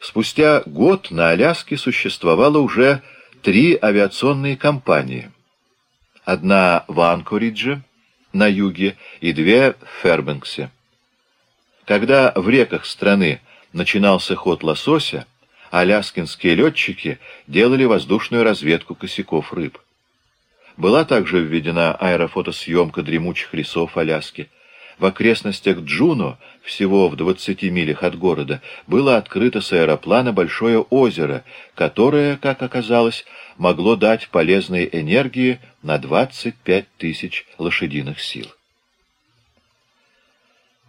Спустя год на Аляске существовало уже три авиационные компании. Одна в Анкоридже, на юге, и две в Фербенксе. Когда в реках страны начинался ход лосося, аляскинские летчики делали воздушную разведку косяков рыб. Была также введена аэрофотосъемка дремучих лесов Аляски. В окрестностях Джуно, всего в 20 милях от города, было открыто с аэроплана большое озеро, которое, как оказалось, могло дать полезной энергии на 25 тысяч лошадиных сил.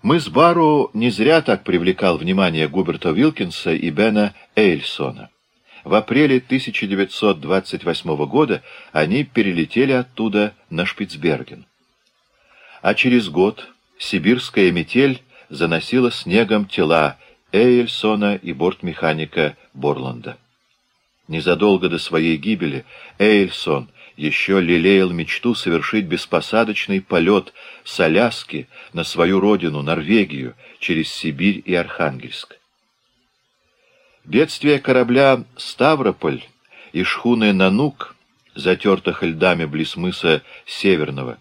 Мыс Бару не зря так привлекал внимание Губерта Вилкинса и Бена Эйльсона. В апреле 1928 года они перелетели оттуда на Шпицберген. А через год сибирская метель заносила снегом тела Эйльсона и бортмеханика Борланда. Незадолго до своей гибели Эйльсон еще лелеял мечту совершить беспосадочный полет с Аляски на свою родину, Норвегию, через Сибирь и Архангельск. Бедствие корабля «Ставрополь» и шхуны «Нанук», затертых льдами близ мыса Северного,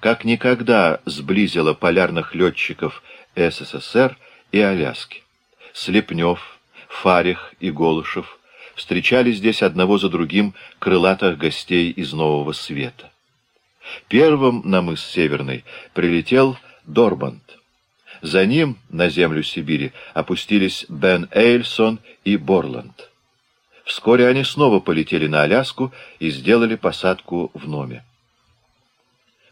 как никогда сблизило полярных летчиков СССР и Аляски. Слепнев, Фарих и Голышев встречали здесь одного за другим крылатых гостей из Нового Света. Первым на мыс Северный прилетел Дорбанд. За ним на землю Сибири опустились Бен Эйльсон и Борланд. Вскоре они снова полетели на Аляску и сделали посадку в Номе.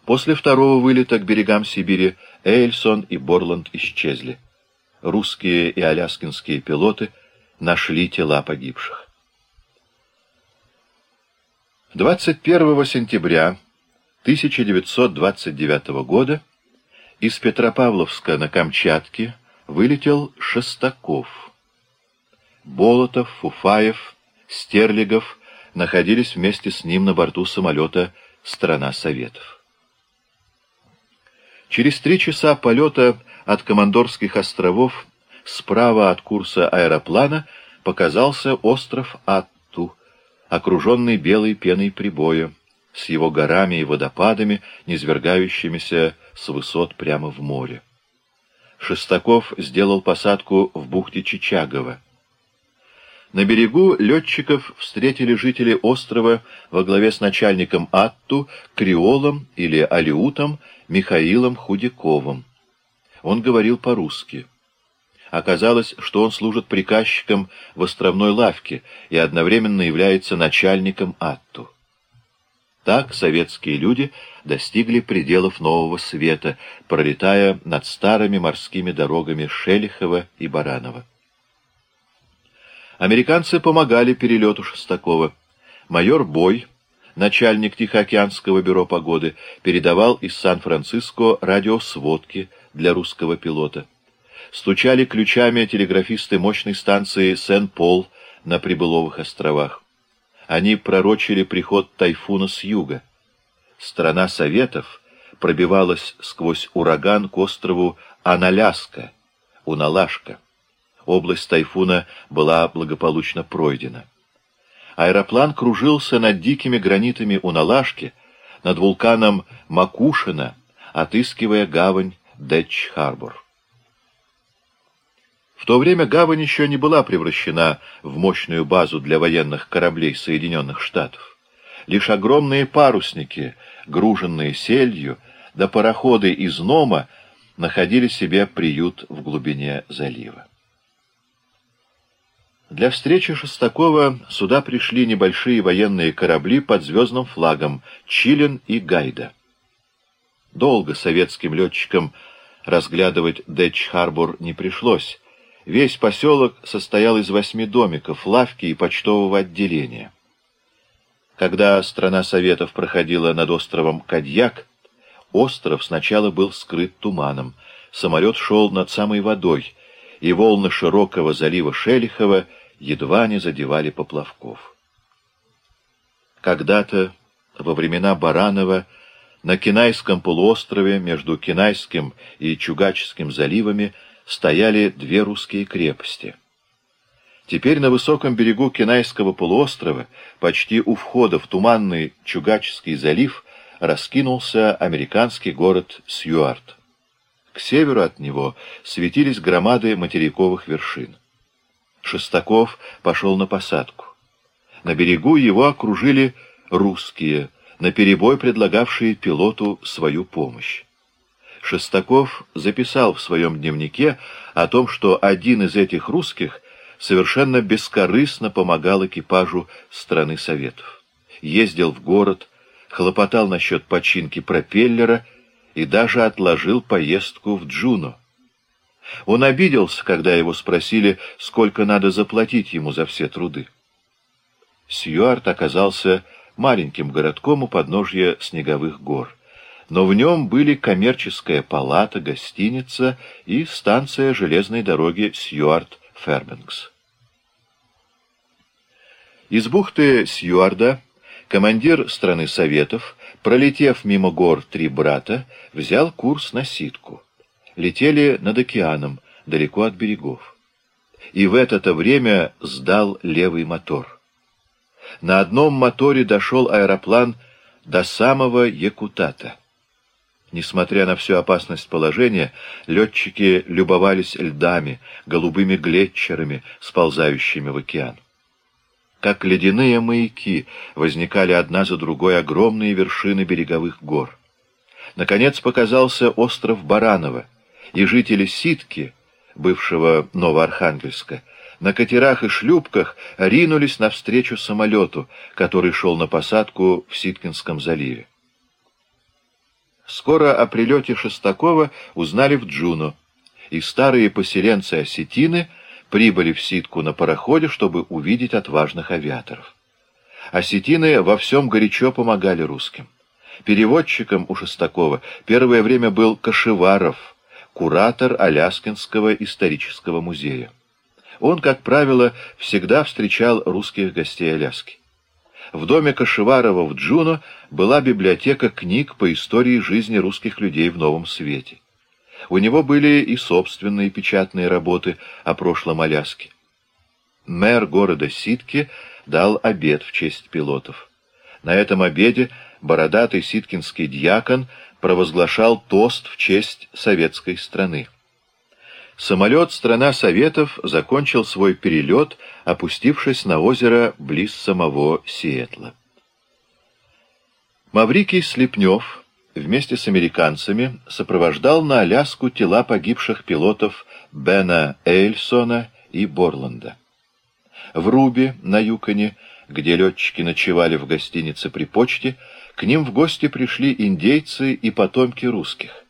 После второго вылета к берегам Сибири Эйльсон и Борланд исчезли. Русские и аляскинские пилоты нашли тела погибших. 21 сентября 1929 года из Петропавловска на Камчатке вылетел Шестаков. Болотов, Фуфаев, Стерлигов находились вместе с ним на борту самолета «Страна Советов». Через три часа полета от Командорских островов справа от курса аэроплана показался остров Атту, окруженный белой пеной прибоя, с его горами и водопадами, низвергающимися с высот прямо в море. Шестаков сделал посадку в бухте Чичагова. На берегу летчиков встретили жители острова во главе с начальником Атту, Криолом или Алиутом Михаилом Худяковым. Он говорил по-русски. Оказалось, что он служит приказчиком в островной лавке и одновременно является начальником Атту. Так советские люди достигли пределов нового света, пролетая над старыми морскими дорогами Шелихова и Баранова. Американцы помогали перелету Шестакова. Майор Бой, начальник Тихоокеанского бюро погоды, передавал из Сан-Франциско радиосводки для русского пилота. Стучали ключами телеграфисты мощной станции Сен-Пол на Прибыловых островах. Они пророчили приход тайфуна с юга. Страна Советов пробивалась сквозь ураган к острову Аналяска, Уналашка. Область тайфуна была благополучно пройдена. Аэроплан кружился над дикими гранитами Уналашки, над вулканом Макушина, отыскивая гавань Дэтч-Харбор. В то время гавань еще не была превращена в мощную базу для военных кораблей Соединенных Штатов. Лишь огромные парусники, груженные сельдью, да пароходы из Нома находили себе приют в глубине залива. Для встречи Шестакова сюда пришли небольшие военные корабли под звездным флагом «Чилин» и «Гайда». Долго советским летчикам разглядывать Дэтч-Харбор не пришлось, Весь поселок состоял из восьми домиков, лавки и почтового отделения. Когда страна Советов проходила над островом Кадьяк, остров сначала был скрыт туманом, самолет шел над самой водой, и волны широкого залива Шелихова едва не задевали поплавков. Когда-то, во времена Баранова, на Кинайском полуострове между Кинайским и Чугаческим заливами стояли две русские крепости. Теперь на высоком берегу Кенайского полуострова, почти у входа в туманный Чугачский залив, раскинулся американский город Сьюарт. К северу от него светились громады материковых вершин. Шестаков пошел на посадку. На берегу его окружили русские, наперебой предлагавшие пилоту свою помощь. Шестаков записал в своем дневнике о том, что один из этих русских совершенно бескорыстно помогал экипажу страны Советов. Ездил в город, хлопотал насчет починки пропеллера и даже отложил поездку в Джуно. Он обиделся, когда его спросили, сколько надо заплатить ему за все труды. Сьюарт оказался маленьким городком у подножья снеговых гор, но в нем были коммерческая палата, гостиница и станция железной дороги Сьюарт-Фербингс. Из бухты Сьюарда командир страны Советов, пролетев мимо гор Три Брата, взял курс на Ситку. Летели над океаном, далеко от берегов. И в это время сдал левый мотор. На одном моторе дошел аэроплан до самого Якутата. Несмотря на всю опасность положения, летчики любовались льдами, голубыми глетчерами, сползающими в океан. Как ледяные маяки возникали одна за другой огромные вершины береговых гор. Наконец показался остров Бараново, и жители Ситки, бывшего Новоархангельска, на катерах и шлюпках ринулись навстречу самолету, который шел на посадку в Ситкинском заливе. Скоро о прилете Шестакова узнали в Джуно, и старые поселенцы осетины прибыли в Ситку на пароходе, чтобы увидеть отважных авиаторов. Осетины во всем горячо помогали русским. Переводчиком у Шестакова первое время был Кашеваров, куратор Аляскинского исторического музея. Он, как правило, всегда встречал русских гостей Аляски. В доме Кашеварова в Джуно была библиотека книг по истории жизни русских людей в Новом Свете. У него были и собственные печатные работы о прошлом Аляске. Мэр города Ситки дал обед в честь пилотов. На этом обеде бородатый ситкинский дьякон провозглашал тост в честь советской страны. Самолет «Страна Советов» закончил свой перелет, опустившись на озеро близ самого Сиэтла. Маврикий Слепнев вместе с американцами сопровождал на Аляску тела погибших пилотов Бена Эйльсона и Борланда. В Руби, на Юконе, где летчики ночевали в гостинице при почте, к ним в гости пришли индейцы и потомки русских.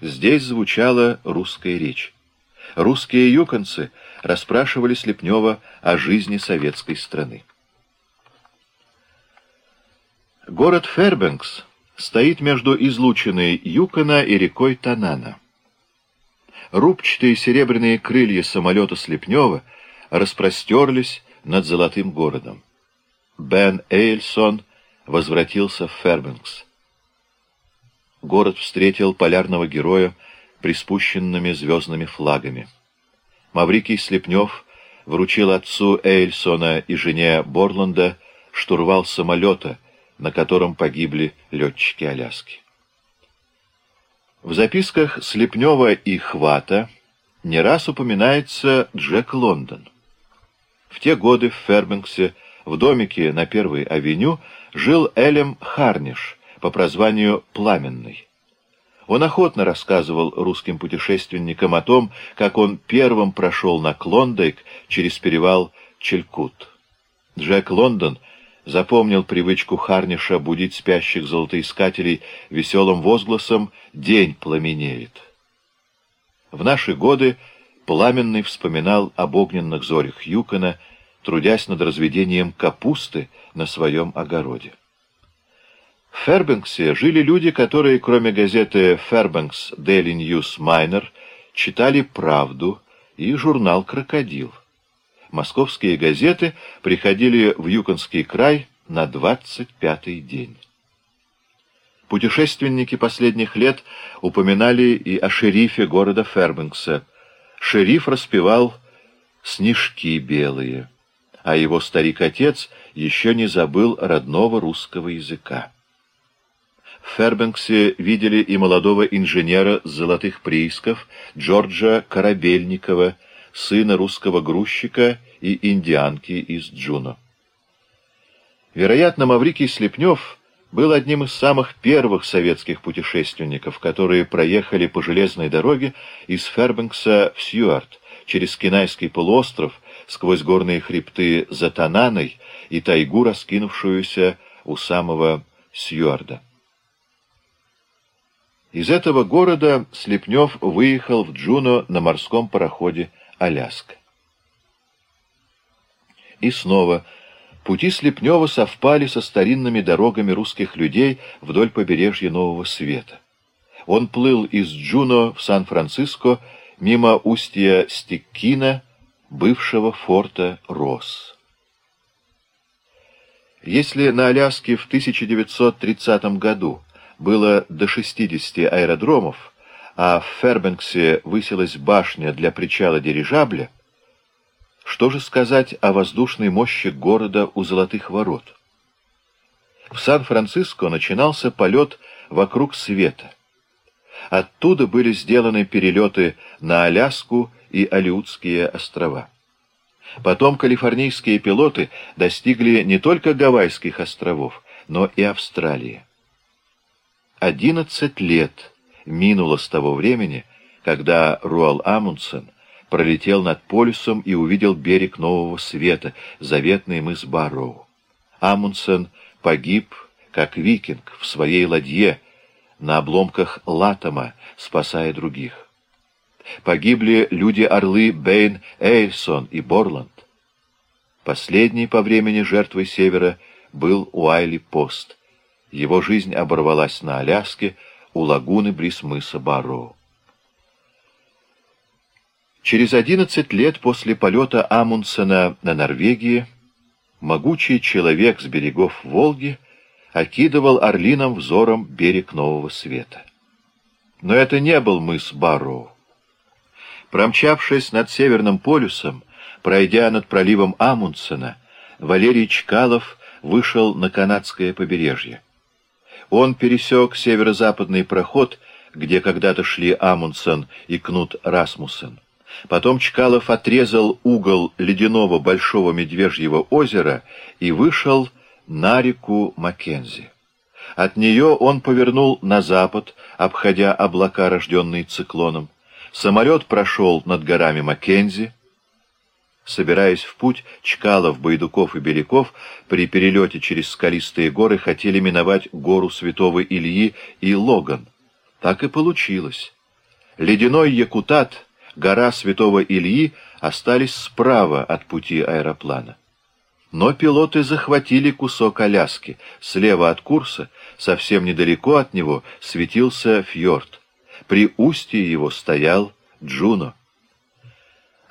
Здесь звучала русская речь. Русские юконцы расспрашивали Слепнева о жизни советской страны. Город Фербенкс стоит между излученной Юкона и рекой Танана. Рубчатые серебряные крылья самолета Слепнева распростерлись над золотым городом. Бен Эйльсон возвратился в Фербенкс. Город встретил полярного героя приспущенными звездными флагами. Маврикий Слепнев вручил отцу Эйльсона и жене Борланда штурвал самолета, на котором погибли летчики Аляски. В записках Слепнева и Хвата не раз упоминается Джек Лондон. В те годы в Фербенксе, в домике на Первой авеню, жил Элем Харниш по прозванию Пламенный. Он охотно рассказывал русским путешественникам о том, как он первым прошел на Клондайк через перевал Челькут. Джек Лондон запомнил привычку Харниша будить спящих золотоискателей веселым возгласом «День пламенеет». В наши годы Пламенный вспоминал об огненных зорях Юкона, трудясь над разведением капусты на своем огороде. В Фербенксе жили люди, которые, кроме газеты «Фербенкс Daily News Minor», читали «Правду» и журнал «Крокодил». Московские газеты приходили в Юконский край на 25-й день. Путешественники последних лет упоминали и о шерифе города Фербенкса. Шериф распевал «Снежки белые». а его старик-отец еще не забыл родного русского языка. В Фербенксе видели и молодого инженера с золотых приисков Джорджа Корабельникова, сына русского грузчика и индианки из Джуно. Вероятно, Маврикий Слепнев был одним из самых первых советских путешественников, которые проехали по железной дороге из Фербенкса в Сьюарт, через Кинайский полуостров, сквозь горные хребты за Тананой и тайгу, раскинувшуюся у самого Сьюарда. Из этого города Слепнев выехал в Джуно на морском пароходе «Аляска». И снова пути Слепнева совпали со старинными дорогами русских людей вдоль побережья Нового Света. Он плыл из Джуно в Сан-Франциско мимо устья Стеккина, бывшего форта Росс. Если на Аляске в 1930 году было до 60 аэродромов, а в Фербенксе высилась башня для причала дирижабля, что же сказать о воздушной мощи города у Золотых ворот? В Сан-Франциско начинался полет вокруг света. Оттуда были сделаны перелеты на Аляску и Алиутские острова. Потом калифорнийские пилоты достигли не только Гавайских островов, но и Австралии. Одиннадцать лет минуло с того времени, когда Руал Амундсен пролетел над полюсом и увидел берег Нового Света, заветный мыс Барроу. Амундсен погиб, как викинг, в своей ладье, на обломках Латома, спасая других. Погибли люди-орлы Бэйн, Эйрсон и Борланд. Последней по времени жертвой Севера был Уайли Пост — его жизнь оборвалась на Аляске, у лагуны близ мыса Барроу. Через одиннадцать лет после полета Амундсена на Норвегии могучий человек с берегов Волги окидывал орлиным взором берег Нового Света. Но это не был мыс Барроу. Промчавшись над Северным полюсом, пройдя над проливом Амундсена, Валерий Чкалов вышел на канадское побережье. Он пересек северо-западный проход, где когда-то шли Амундсен и Кнут Расмуссен. Потом Чкалов отрезал угол ледяного Большого Медвежьего озера и вышел на реку Маккензи. От нее он повернул на запад, обходя облака, рожденные циклоном. Самолет прошел над горами Маккензи, Собираясь в путь, Чкалов, Байдуков и Беляков при перелете через скалистые горы хотели миновать гору Святого Ильи и Логан. Так и получилось. Ледяной Якутат, гора Святого Ильи остались справа от пути аэроплана. Но пилоты захватили кусок Аляски. Слева от курса, совсем недалеко от него, светился фьорд. При устье его стоял Джуно.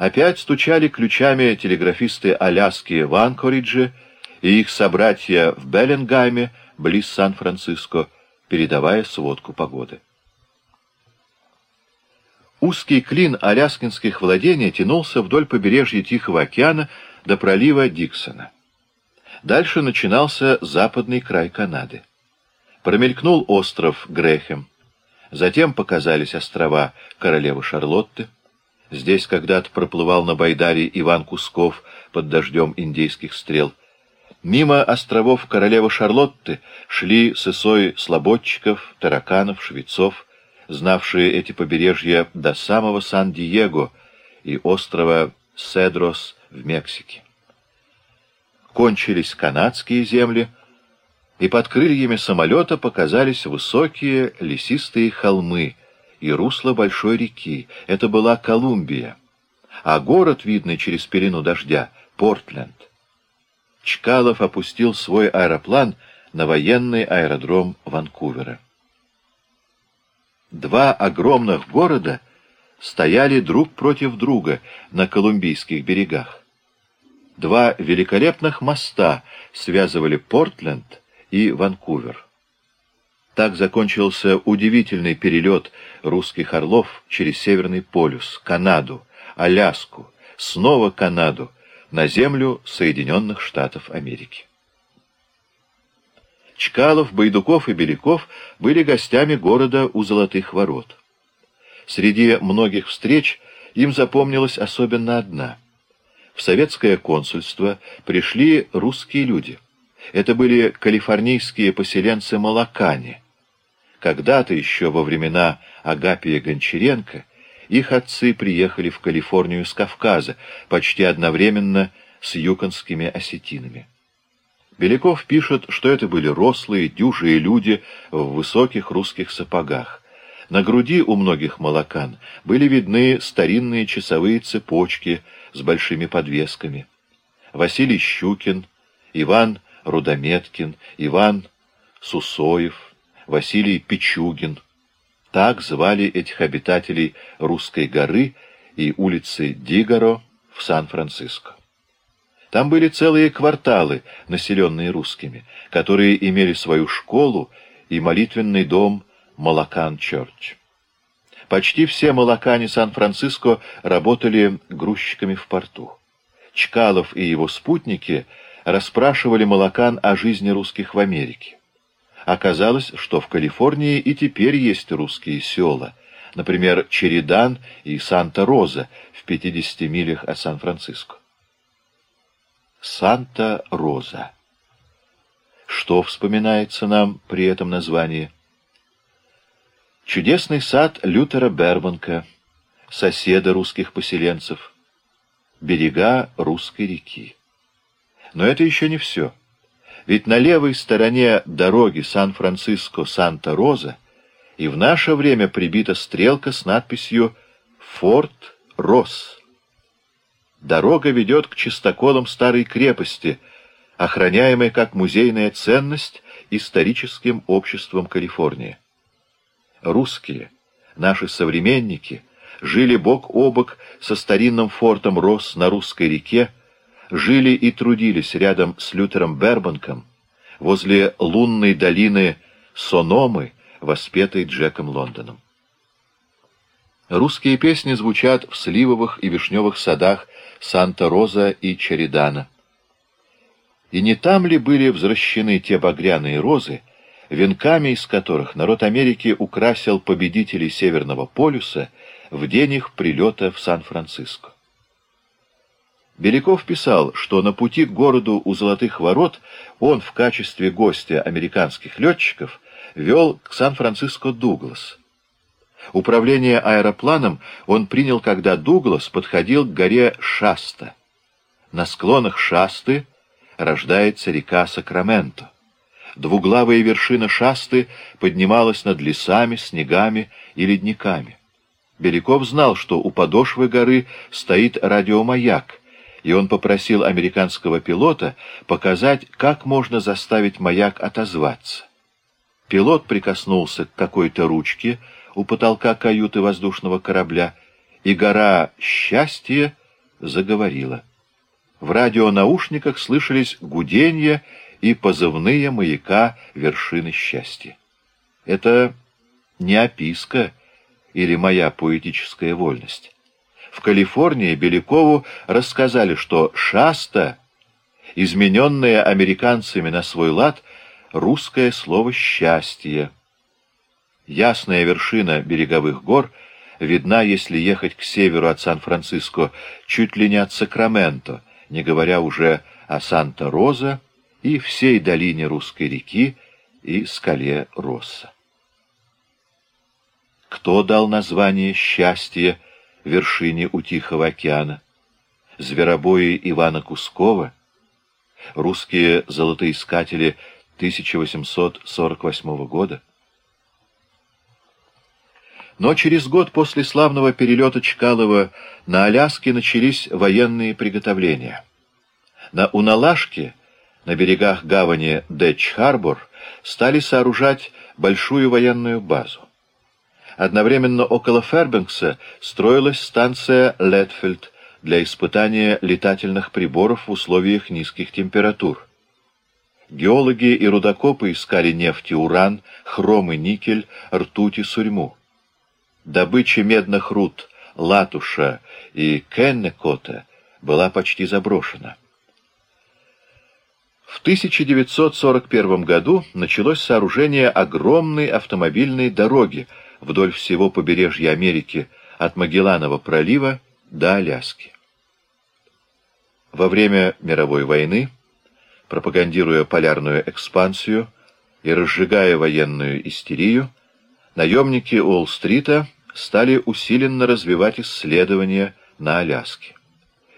Опять стучали ключами телеграфисты Аляски в Анкоридже и их собратья в Беллингайме, близ Сан-Франциско, передавая сводку погоды. Узкий клин аляскинских владений тянулся вдоль побережья Тихого океана до пролива Диксона. Дальше начинался западный край Канады. Промелькнул остров Грехем. Затем показались острова Королевы Шарлотты. Здесь когда-то проплывал на Байдаре Иван Кусков под дождем индейских стрел. Мимо островов королевы Шарлотты шли сысой слободчиков, тараканов, швецов, знавшие эти побережья до самого Сан-Диего и острова Седрос в Мексике. Кончились канадские земли, и под крыльями самолета показались высокие лесистые холмы — и русло большой реки. Это была Колумбия. А город, видный через пелену дождя, Портленд. Чкалов опустил свой аэроплан на военный аэродром Ванкувера. Два огромных города стояли друг против друга на колумбийских берегах. Два великолепных моста связывали Портленд и Ванкувер. Так закончился удивительный перелет русских орлов через Северный полюс, Канаду, Аляску, снова Канаду, на землю Соединенных Штатов Америки. Чкалов, Байдуков и Беляков были гостями города у Золотых Ворот. Среди многих встреч им запомнилась особенно одна. В советское консульство пришли русские люди. Это были калифорнийские поселенцы Малакани. Когда-то еще во времена Агапия Гончаренко их отцы приехали в Калифорнию с Кавказа, почти одновременно с юконскими осетинами. Беляков пишет, что это были рослые, дюжие люди в высоких русских сапогах. На груди у многих молокан были видны старинные часовые цепочки с большими подвесками. Василий Щукин, Иван Рудометкин, Иван Сусоев, Василий Пичугин — так звали этих обитателей Русской горы и улицы Дигаро в Сан-Франциско. Там были целые кварталы, населенные русскими, которые имели свою школу и молитвенный дом Малакан-Чорч. Почти все молокане Сан-Франциско работали грузчиками в порту. Чкалов и его спутники расспрашивали молокан о жизни русских в Америке. Оказалось, что в Калифорнии и теперь есть русские села, например, Чередан и Санта-Роза в 50 милях от Сан-Франциско. Санта-Роза. Что вспоминается нам при этом названии? Чудесный сад Лютера Бербанка, соседа русских поселенцев, берега русской реки. Но это еще не все. Ведь на левой стороне дороги Сан-Франциско-Санта-Роза и в наше время прибита стрелка с надписью «Форт Росс». Дорога ведет к чистоколам старой крепости, охраняемой как музейная ценность историческим обществом Калифорнии. Русские, наши современники, жили бок о бок со старинным фортом Росс на русской реке, жили и трудились рядом с Лютером Бербанком возле лунной долины Сономы, воспетой Джеком Лондоном. Русские песни звучат в сливовых и вишневых садах Санта-Роза и Чередана. И не там ли были возвращены те багряные розы, венками из которых народ Америки украсил победителей Северного полюса в день их прилета в Сан-Франциско? Беляков писал, что на пути к городу у Золотых Ворот он в качестве гостя американских летчиков вел к Сан-Франциско Дуглас. Управление аэропланом он принял, когда Дуглас подходил к горе Шаста. На склонах Шасты рождается река Сакраменто. Двуглавая вершина Шасты поднималась над лесами, снегами и ледниками. Беляков знал, что у подошвы горы стоит радиомаяк, и он попросил американского пилота показать, как можно заставить маяк отозваться. Пилот прикоснулся к какой-то ручке у потолка каюты воздушного корабля, и гора «Счастье» заговорила. В радионаушниках слышались гуденья и позывные маяка вершины счастья. Это не описка или моя поэтическая вольность. В Калифорнии Белякову рассказали, что Шаста, измененное американцами на свой лад, русское слово «счастье». Ясная вершина береговых гор видна, если ехать к северу от Сан-Франциско, чуть ли не от Сакраменто, не говоря уже о Санта-Роза и всей долине русской реки и скале Росса. Кто дал название «счастье» вершине у Тихого океана, зверобои Ивана Кускова, русские золотоискатели 1848 года. Но через год после славного перелета Чкалова на Аляске начались военные приготовления. На Уналашке, на берегах гавани Дэтч-Харбор, стали сооружать большую военную базу. Одновременно около Фербенкса строилась станция Летфельд для испытания летательных приборов в условиях низких температур. Геологи и рудокопы искали нефть и уран, хром и никель, ртуть и сурьму. Добыча медных руд Латуша и Кеннекота была почти заброшена. В 1941 году началось сооружение огромной автомобильной дороги вдоль всего побережья Америки от Магелланова пролива до Аляски. Во время мировой войны, пропагандируя полярную экспансию и разжигая военную истерию, наемники Уолл-стрита стали усиленно развивать исследования на Аляске.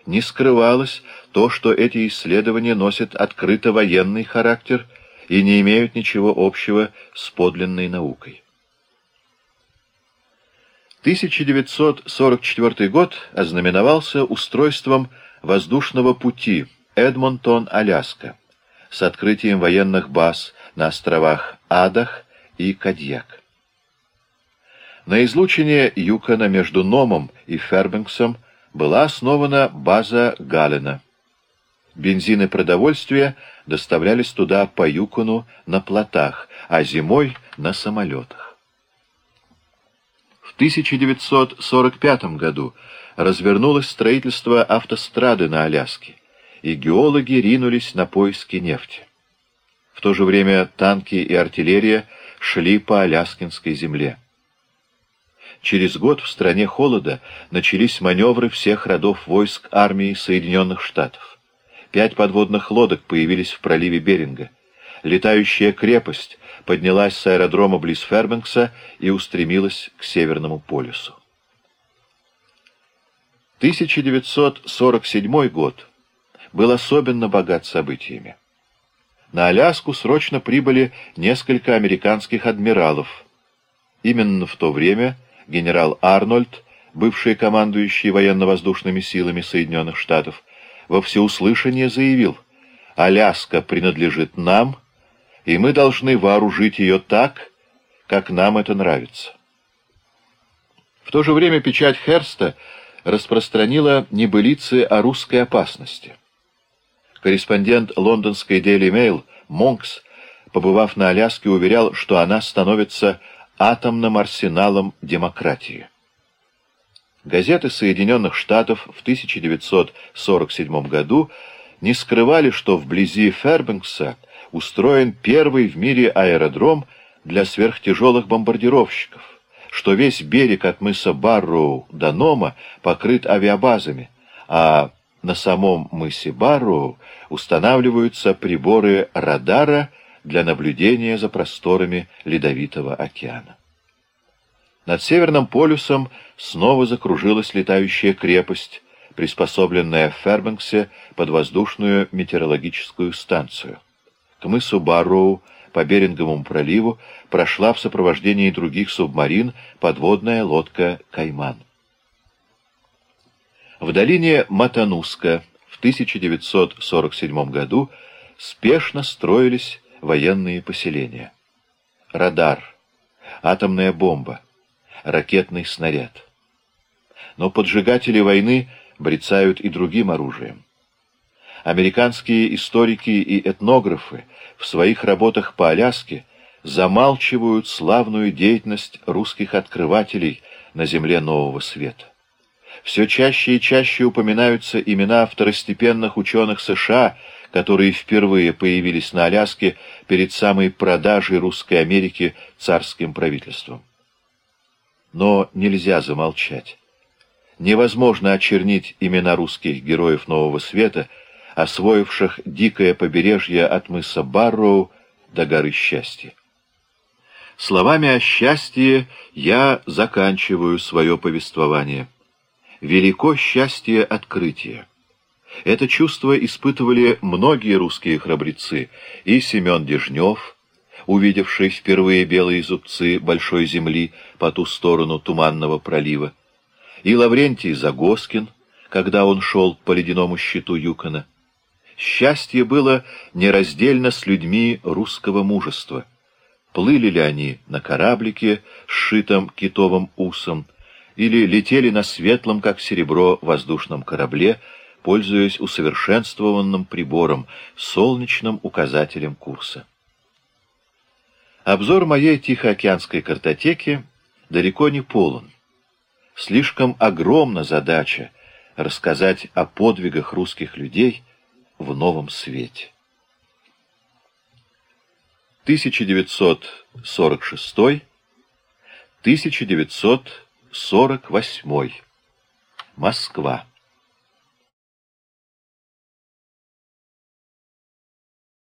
Не скрывалось то, что эти исследования носят открыто военный характер и не имеют ничего общего с подлинной наукой. 1944 год ознаменовался устройством воздушного пути Эдмонтон-Аляска с открытием военных баз на островах Адах и Кадьяк. На излучине Юкона между Номом и Фербенксом была основана база Галена. Бензин и продовольствие доставлялись туда по Юкону на плотах, а зимой — на самолетах. В 1945 году развернулось строительство автострады на Аляске, и геологи ринулись на поиски нефти. В то же время танки и артиллерия шли по Аляскинской земле. Через год в стране холода начались маневры всех родов войск армии Соединенных Штатов. Пять подводных лодок появились в проливе Беринга. Летающая крепость поднялась с аэродрома близ Фербенкса и устремилась к Северному полюсу. 1947 год был особенно богат событиями. На Аляску срочно прибыли несколько американских адмиралов. Именно в то время генерал Арнольд, бывший командующий военно-воздушными силами Соединенных Штатов, во всеуслышание заявил, «Аляска принадлежит нам, и мы должны вооружить ее так, как нам это нравится». В то же время печать Херста распространила небылицы о русской опасности. Корреспондент лондонской Daily Mail Монкс, побывав на Аляске, уверял, что она становится атомным арсеналом демократии. Газеты Соединенных Штатов в 1947 году не скрывали, что вблизи Фербенкса устроен первый в мире аэродром для сверхтяжелых бомбардировщиков, что весь берег от мыса Барроу до Нома покрыт авиабазами, а на самом мысе Барроу устанавливаются приборы радара для наблюдения за просторами Ледовитого океана. Над Северным полюсом снова закружилась летающая крепость, приспособленная в Фербенксе под воздушную метеорологическую станцию. К мысу Барроу по Беринговому проливу прошла в сопровождении других субмарин подводная лодка «Кайман». В долине Матануска в 1947 году спешно строились военные поселения. Радар, атомная бомба, ракетный снаряд. Но поджигатели войны брецают и другим оружием. Американские историки и этнографы в своих работах по Аляске замалчивают славную деятельность русских открывателей на земле Нового Света. Все чаще и чаще упоминаются имена второстепенных ученых США, которые впервые появились на Аляске перед самой продажей Русской Америки царским правительством. Но нельзя замолчать. Невозможно очернить имена русских героев Нового Света, освоивших дикое побережье от мыса Барроу до горы Счастья. Словами о счастье я заканчиваю свое повествование. Велико счастье открытия. Это чувство испытывали многие русские храбрецы, и Семен Дежнев, увидевший впервые белые зубцы большой земли по ту сторону Туманного пролива, и Лаврентий Загоскин, когда он шел по ледяному щиту Юкона. Счастье было нераздельно с людьми русского мужества. Плыли ли они на кораблике, сшитом китовым усом, или летели на светлом, как серебро, воздушном корабле, пользуясь усовершенствованным прибором, солнечным указателем курса. Обзор моей Тихоокеанской картотеки далеко не полон. Слишком огромна задача, рассказать о подвигах русских людей в новом свете. 1946-1948 Москва